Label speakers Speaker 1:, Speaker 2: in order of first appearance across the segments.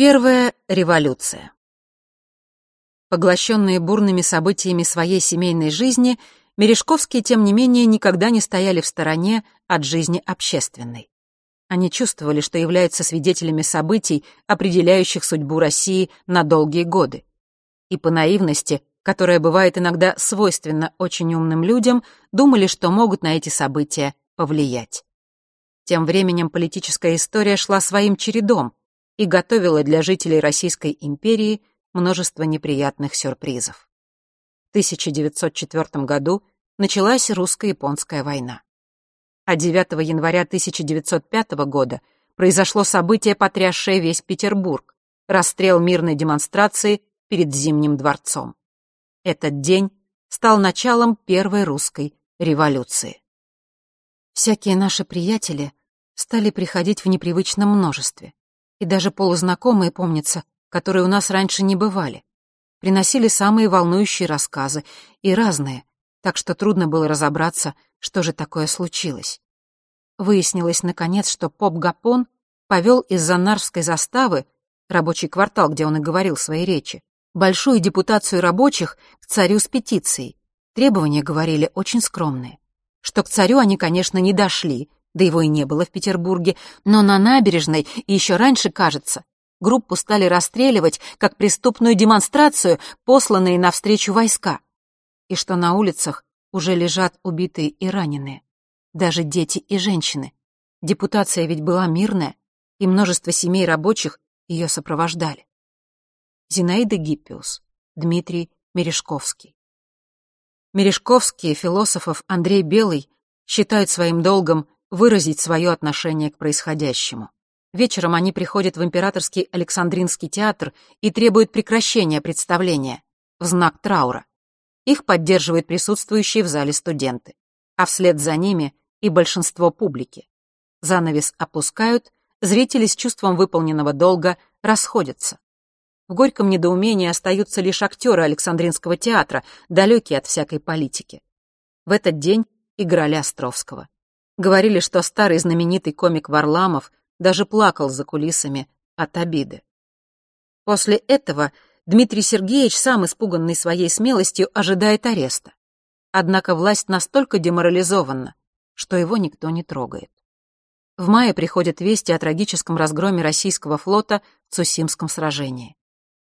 Speaker 1: Первая революция. Поглощенные бурными событиями своей семейной жизни, Мережковские, тем не менее, никогда не стояли в стороне от жизни общественной. Они чувствовали, что являются свидетелями событий, определяющих судьбу России на долгие годы. И по наивности, которая бывает иногда свойственна очень умным людям, думали, что могут на эти события повлиять. Тем временем политическая история шла своим чередом, и готовила для жителей Российской империи множество неприятных сюрпризов. В 1904 году началась русско-японская война. А 9 января 1905 года произошло событие, потрясшее весь Петербург — расстрел мирной демонстрации перед Зимним дворцом. Этот день стал началом Первой русской революции. Всякие наши приятели стали приходить в непривычном множестве и даже полузнакомые, помнится, которые у нас раньше не бывали. Приносили самые волнующие рассказы, и разные, так что трудно было разобраться, что же такое случилось. Выяснилось, наконец, что поп Гапон повел из-за Нарвской заставы, рабочий квартал, где он и говорил свои речи, большую депутацию рабочих к царю с петицией. Требования, говорили, очень скромные. Что к царю они, конечно, не дошли, да его и не было в Петербурге, но на набережной, и еще раньше, кажется, группу стали расстреливать как преступную демонстрацию, посланные навстречу войска, и что на улицах уже лежат убитые и раненые, даже дети и женщины. Депутация ведь была мирная, и множество семей рабочих ее сопровождали. Зинаида Гиппиус, Дмитрий Мережковский. Мережковские философов Андрей Белый считают своим долгом выразить свое отношение к происходящему. Вечером они приходят в Императорский Александринский театр и требуют прекращения представления в знак траура. Их поддерживают присутствующие в зале студенты, а вслед за ними и большинство публики. Занавес опускают, зрители с чувством выполненного долга расходятся. В горьком недоумении остаются лишь актеры Александринского театра, далекие от всякой политики. В этот день играли Островского. Говорили, что старый знаменитый комик Варламов даже плакал за кулисами от обиды. После этого Дмитрий Сергеевич, сам испуганный своей смелостью, ожидает ареста. Однако власть настолько деморализована, что его никто не трогает. В мае приходят вести о трагическом разгроме российского флота в Цусимском сражении.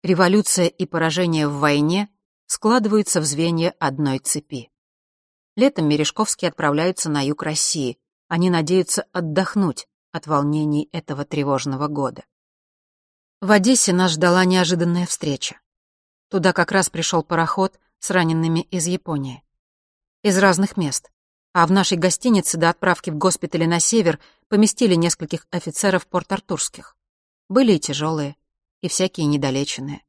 Speaker 1: Революция и поражение в войне складываются в звенья одной цепи. Летом Мережковские отправляются на юг России. Они надеются отдохнуть от волнений этого тревожного года. В Одессе нас ждала неожиданная встреча. Туда как раз пришел пароход с ранеными из Японии. Из разных мест. А в нашей гостинице до отправки в госпитале на север поместили нескольких офицеров порт-артурских. Были и тяжелые, и всякие недолеченные.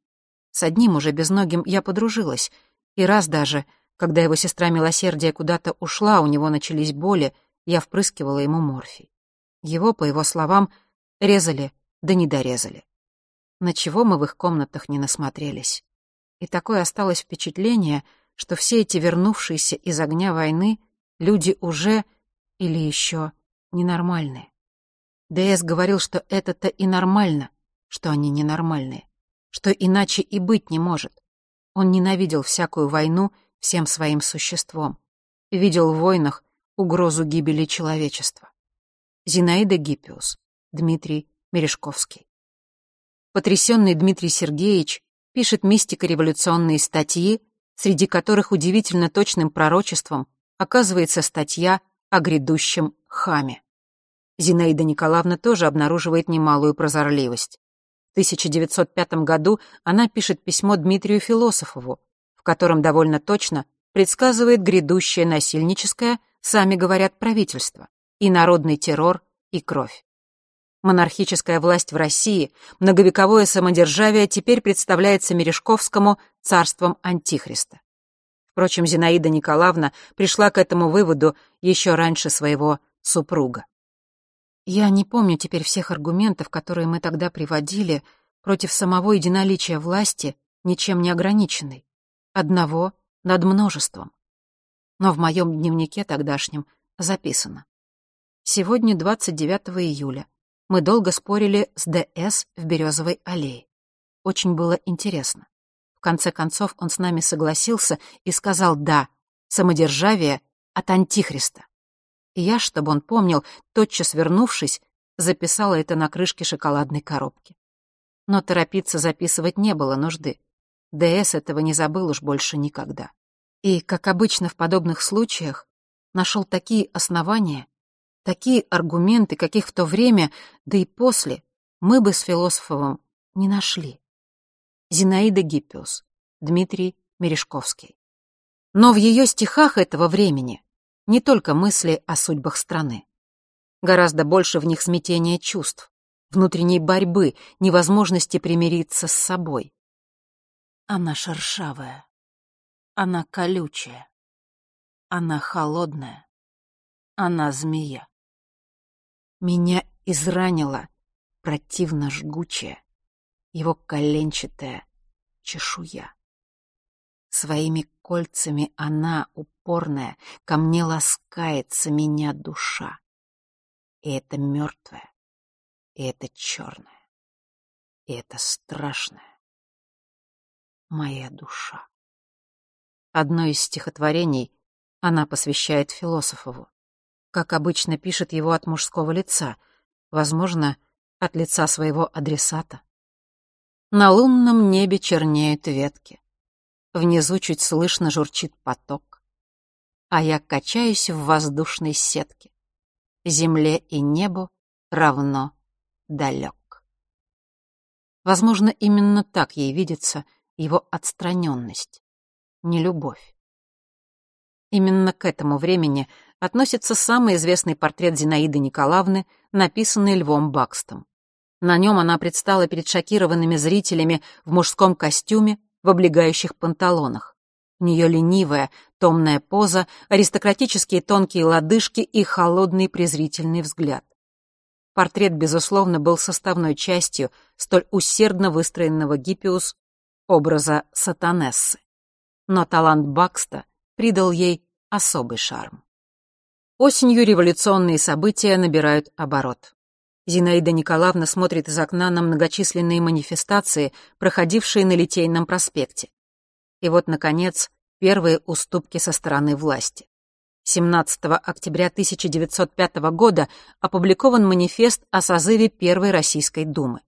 Speaker 1: С одним уже безногим я подружилась, и раз даже — когда его сестра Милосердия куда-то ушла, у него начались боли, я впрыскивала ему морфий. Его, по его словам, резали, да не дорезали. На чего мы в их комнатах не насмотрелись. И такое осталось впечатление, что все эти вернувшиеся из огня войны люди уже или еще ненормальные. ДС говорил, что это-то и нормально, что они ненормальные, что иначе и быть не может. Он ненавидел всякую войну всем своим существом. Видел в войнах угрозу гибели человечества. Зинаида Гиппиус, Дмитрий Мережковский. Потрясенный Дмитрий Сергеевич пишет мистико-революционные статьи, среди которых удивительно точным пророчеством оказывается статья о грядущем хаме. Зинаида Николаевна тоже обнаруживает немалую прозорливость. В 1905 году она пишет письмо Дмитрию Философову, в котором довольно точно предсказывает грядущее насильническое, сами говорят, правительство, и народный террор, и кровь. Монархическая власть в России, многовековое самодержавие теперь представляется Мережковскому царством Антихриста. Впрочем, Зинаида Николаевна пришла к этому выводу еще раньше своего супруга. Я не помню теперь всех аргументов, которые мы тогда приводили против самого единоличия власти, ничем не ограниченной одного над множеством. Но в моем дневнике тогдашнем записано. Сегодня 29 июля. Мы долго спорили с ДС в Березовой аллее. Очень было интересно. В конце концов он с нами согласился и сказал «да», самодержавие от Антихриста. И я, чтобы он помнил, тотчас вернувшись, записала это на крышке шоколадной коробки. Но торопиться записывать не было нужды. ДС этого не забыл уж больше никогда. И, как обычно в подобных случаях, нашел такие основания, такие аргументы, каких в то время, да и после, мы бы с Философовым не нашли. Зинаида Гиппиус, Дмитрий Мережковский. Но в ее стихах этого времени не только мысли о судьбах страны. Гораздо больше в них смятения чувств, внутренней борьбы, невозможности примириться с собой. Она шершавая, она колючая, она холодная, она змея. Меня изранила противно жгучая, его коленчатая чешуя. Своими кольцами она, упорная, ко мне ласкается меня душа. И это мертвое, и это черное, и это страшное. Моя душа. Одно из стихотворений она посвящает Философову. Как обычно пишет его от мужского лица, возможно, от лица своего адресата. На лунном небе чернеют ветки. Внизу чуть слышно журчит поток. А я качаюсь в воздушной сетке земле и небу равно далек. Возможно, именно так ей видится его отстраненность, не любовь. Именно к этому времени относится самый известный портрет Зинаиды Николаевны, написанный Львом Бакстом. На нем она предстала перед шокированными зрителями в мужском костюме, в облегающих панталонах. У нее ленивая, томная поза, аристократические тонкие лодыжки и холодный презрительный взгляд. Портрет, безусловно, был составной частью столь усердно выстроенного Гиппиус образа сатанессы. Но талант Бакста придал ей особый шарм. Осенью революционные события набирают оборот. Зинаида Николаевна смотрит из окна на многочисленные манифестации, проходившие на Литейном проспекте. И вот, наконец, первые уступки со стороны власти. 17 октября 1905 года опубликован манифест о созыве Первой Российской Думы.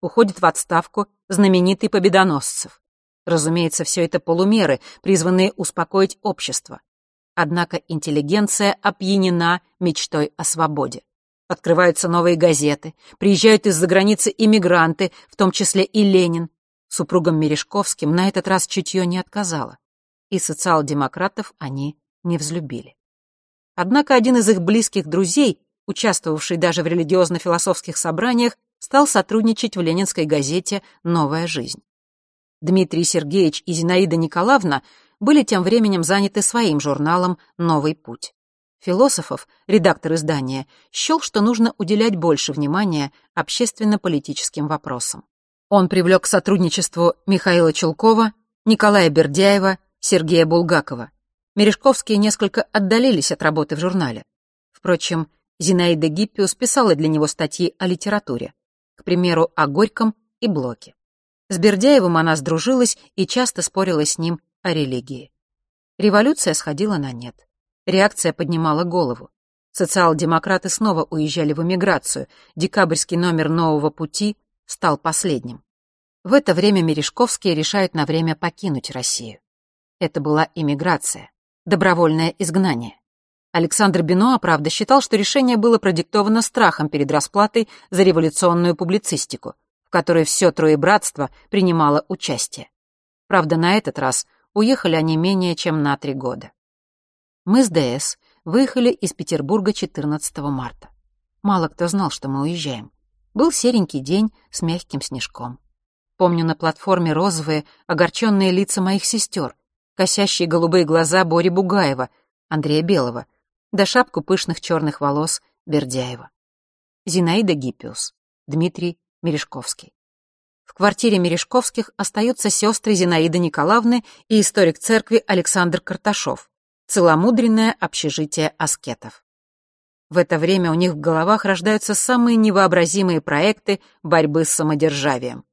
Speaker 1: Уходит в отставку знаменитый Победоносцев. Разумеется, все это полумеры, призванные успокоить общество. Однако интеллигенция опьянена мечтой о свободе. Открываются новые газеты, приезжают из-за границы иммигранты, в том числе и Ленин, Супругам Мережковским на этот раз чутье не отказало, и социал-демократов они не взлюбили. Однако один из их близких друзей, участвовавший даже в религиозно-философских собраниях, стал сотрудничать в ленинской газете «Новая жизнь». Дмитрий Сергеевич и Зинаида Николаевна были тем временем заняты своим журналом «Новый путь». Философов, редактор издания, счел, что нужно уделять больше внимания общественно-политическим вопросам. Он привлек к сотрудничеству Михаила Чулкова, Николая Бердяева, Сергея Булгакова. Мережковские несколько отдалились от работы в журнале. Впрочем, Зинаида Гиппиус писала для него статьи о литературе, к примеру, о Горьком и Блоке. С Бердяевым она сдружилась и часто спорила с ним о религии. Революция сходила на нет. Реакция поднимала голову. Социал-демократы снова уезжали в эмиграцию. Декабрьский номер «Нового пути» стал последним. В это время Мережковские решают на время покинуть Россию. Это была иммиграция, добровольное изгнание. Александр Бенуа, правда, считал, что решение было продиктовано страхом перед расплатой за революционную публицистику, в которой все троебратство принимало участие. Правда, на этот раз уехали они менее чем на три года. Мы с ДС выехали из Петербурга 14 марта. Мало кто знал, что мы уезжаем. Был серенький день с мягким снежком. Помню на платформе розовые, огорченные лица моих сестер, косящие голубые глаза Бори Бугаева, Андрея Белого, да шапку пышных черных волос Бердяева. Зинаида Гиппиус, Дмитрий Мережковский. В квартире Мережковских остаются сестры Зинаиды Николаевны и историк церкви Александр Карташов. Целомудренное общежитие аскетов. В это время у них в головах рождаются самые невообразимые проекты борьбы с самодержавием.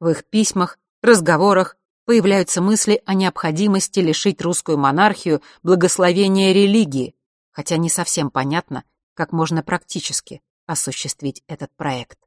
Speaker 1: В их письмах, разговорах появляются мысли о необходимости лишить русскую монархию благословения религии, хотя не совсем понятно, как можно практически осуществить этот проект.